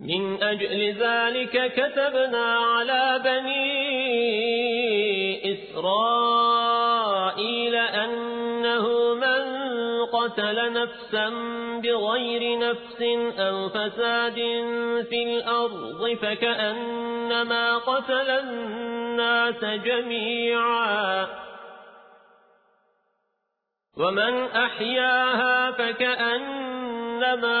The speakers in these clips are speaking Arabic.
من أجل ذلك كتبنا على بني إسرائيل أنه من قتل نفسا بغير نفس أو فساد في الأرض فكأنما قتل الناس جميعا ومن أحياها فكأنما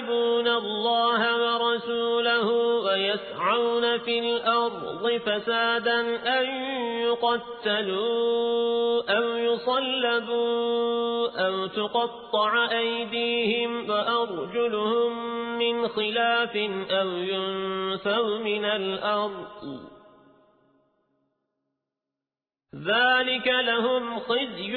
يحاربون الله ورسوله ويسعون في الأرض فسادا أن يقتلوا أو يصلبوا أو تقطع أيديهم وأرجلهم من خلاف أو ينفوا من الأرض ذلك لهم خزي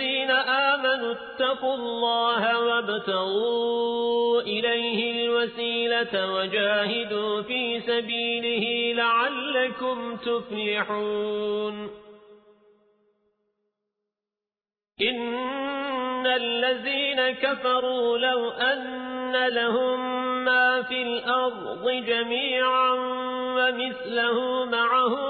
الذين آمنوا اتقوا الله وابتغوا إليه الوسيلة وجاهدوا في سبيله لعلكم تفلحون. إن الذين كفروا لو أن لهم ما في الأرض جميعا ومثله معه